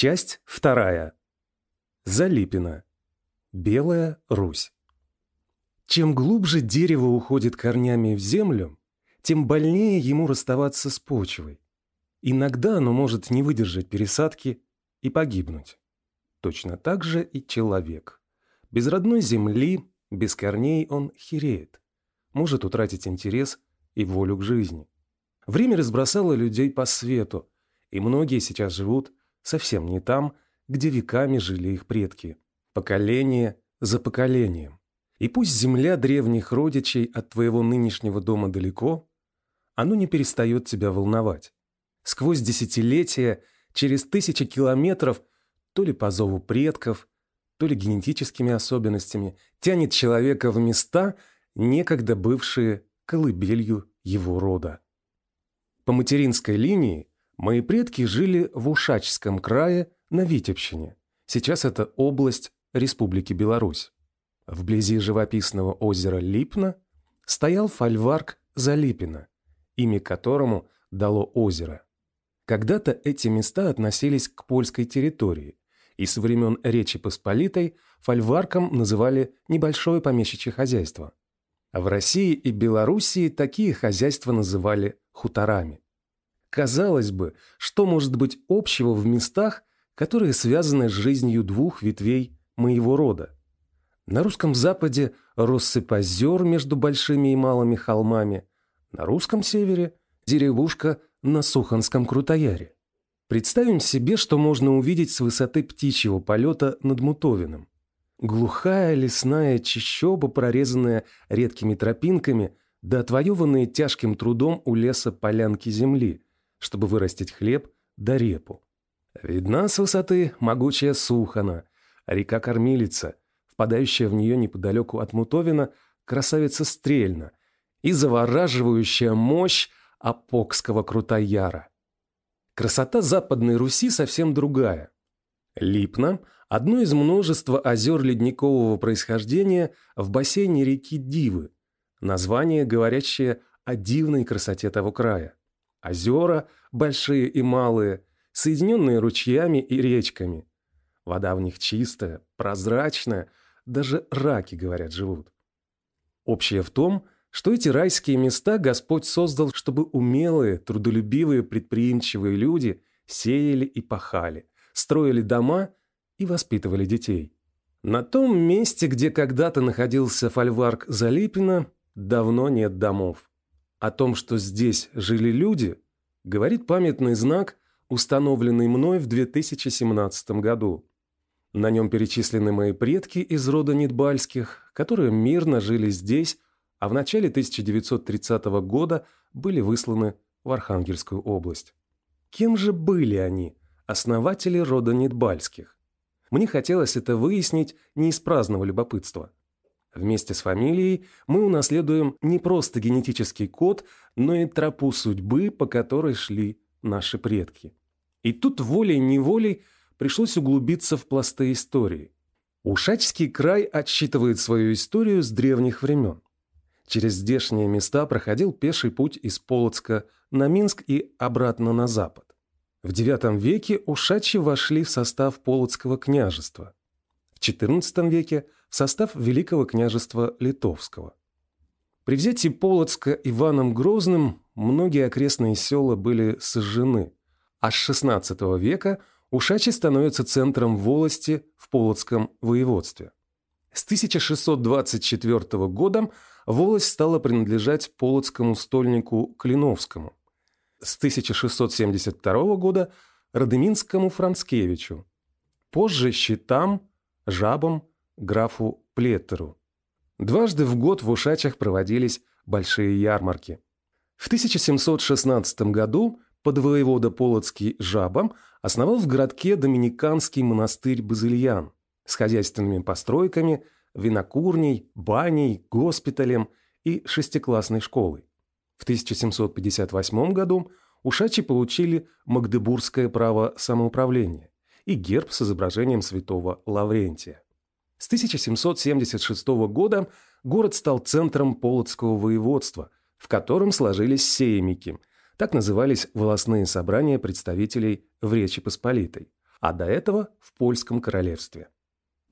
Часть вторая. Залипина. Белая Русь. Чем глубже дерево уходит корнями в землю, тем больнее ему расставаться с почвой. Иногда оно может не выдержать пересадки и погибнуть. Точно так же и человек. Без родной земли, без корней он хереет. Может утратить интерес и волю к жизни. Время разбросало людей по свету, и многие сейчас живут совсем не там, где веками жили их предки. Поколение за поколением. И пусть земля древних родичей от твоего нынешнего дома далеко, оно не перестает тебя волновать. Сквозь десятилетия, через тысячи километров, то ли по зову предков, то ли генетическими особенностями, тянет человека в места, некогда бывшие колыбелью его рода. По материнской линии мои предки жили в Ушачском крае на Витебщине. Сейчас это область Республики Беларусь. Вблизи живописного озера Липна стоял фольварк Залипина, имя которому дало озеро. Когда-то эти места относились к польской территории, и со времен Речи Посполитой фольварком называли небольшое помещичье хозяйство. А в России и Белоруссии такие хозяйства называли хуторами. Казалось бы, что может быть общего в местах, которые связаны с жизнью двух ветвей моего рода? На русском западе россыпь озер между большими и малыми холмами, на русском севере – деревушка на Суханском Крутояре. Представим себе, что можно увидеть с высоты птичьего полета над Мутовиным. Глухая лесная чащоба, прорезанная редкими тропинками, да отвоеванные тяжким трудом у леса полянки земли, чтобы вырастить хлеб да репу. Видна с высоты могучая Сухана, река-кормилица, впадающая в нее неподалеку от Мутовина красавица Стрельна и завораживающая мощь Апокского Крутояра. Красота Западной Руси совсем другая. Липна – одно из множества озер ледникового происхождения в бассейне реки Дивы, название, говорящее о дивной красоте того края. Озера, большие и малые, соединенные ручьями и речками. Вода в них чистая, прозрачная, даже раки, говорят, живут. Общее в том, что эти райские места Господь создал, чтобы умелые, трудолюбивые, предприимчивые люди сеяли и пахали, строили дома и воспитывали детей. На том месте, где когда-то находился фольварк Залипина, давно нет домов. О том, что здесь жили люди, говорит памятный знак, установленный мной в 2017 году. На нем перечислены мои предки из рода Нидбальских, которые мирно жили здесь, а в начале 1930 года были высланы в Архангельскую область. Кем же были они, основатели рода Нидбальских? Мне хотелось это выяснить не из праздного любопытства. Вместе с фамилией мы унаследуем не просто генетический код, но и тропу судьбы, по которой шли наши предки. И тут волей-неволей пришлось углубиться в пласты истории. Ушачский край отсчитывает свою историю с древних времен. Через здешние места проходил пеший путь из Полоцка на Минск и обратно на запад. В IX веке ушачи вошли в состав Полоцкого княжества. В XIV веке – в состав Великого княжества Литовского. При взятии Полоцка Иваном Грозным многие окрестные села были сожжены, а с XVI века Ушачи становится центром волости в Полоцком воеводстве. С 1624 года волость стала принадлежать полоцкому стольнику Клиновскому. С 1672 года – Радыминскому Францкевичу. Позже – щитам, жабам, графу Плеттеру. Дважды в год в Ушачах проводились большие ярмарки. В 1716 году подвоевода Полоцкий Жаба основал в городке доминиканский монастырь Базильян с хозяйственными постройками, винокурней, баней, госпиталем и шестиклассной школой. В 1758 году ушачи получили магдебургское право самоуправления и герб с изображением святого Лаврентия. С 1776 года город стал центром Полоцкого воеводства, в котором сложились сеемики, так назывались волосные собрания представителей в Речи Посполитой, а до этого в Польском королевстве.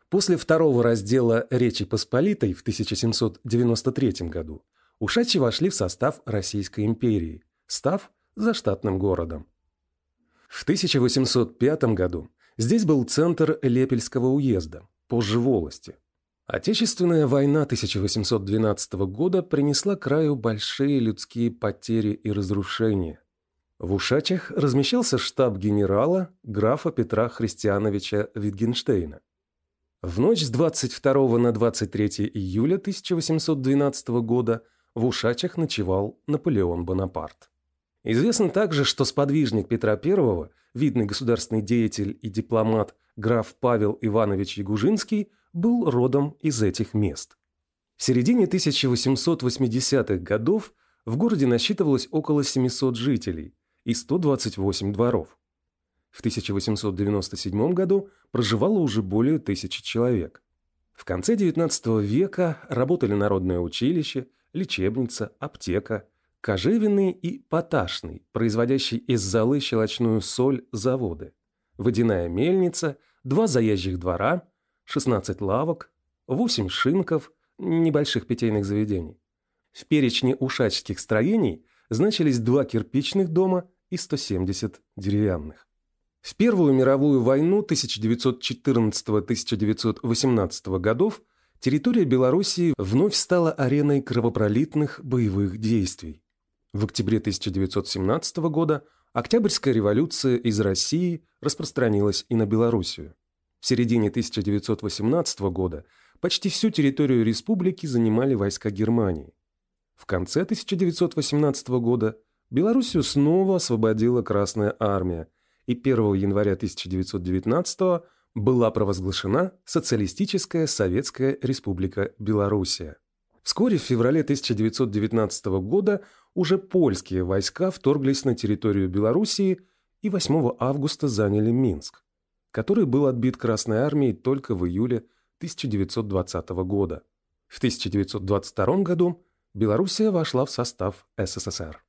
После второго раздела Речи Посполитой в 1793 году ушачи вошли в состав Российской империи, став заштатным городом. В 1805 году здесь был центр Лепельского уезда, позже Волости. Отечественная война 1812 года принесла краю большие людские потери и разрушения. В Ушачах размещался штаб генерала графа Петра Христиановича Витгенштейна. В ночь с 22 на 23 июля 1812 года в Ушачах ночевал Наполеон Бонапарт. Известно также, что сподвижник Петра I, видный государственный деятель и дипломат граф Павел Иванович Ягужинский, был родом из этих мест. В середине 1880-х годов в городе насчитывалось около 700 жителей и 128 дворов. В 1897 году проживало уже более тысячи человек. В конце XIX века работали народное училище, лечебница, аптека – кожевенный и поташный, производящий из золы щелочную соль заводы, водяная мельница, два заезжих двора, 16 лавок, 8 шинков, небольших питейных заведений. В перечне ушачских строений значились два кирпичных дома и 170 деревянных. В Первую мировую войну 1914-1918 годов территория Белоруссии вновь стала ареной кровопролитных боевых действий. В октябре 1917 года Октябрьская революция из России распространилась и на Белоруссию. В середине 1918 года почти всю территорию республики занимали войска Германии. В конце 1918 года Белоруссию снова освободила Красная армия, и 1 января 1919 была провозглашена Социалистическая Советская Республика Белоруссия. Вскоре в феврале 1919 года уже польские войска вторглись на территорию Белоруссии и 8 августа заняли Минск, который был отбит Красной армией только в июле 1920 года. В 1922 году Белоруссия вошла в состав СССР.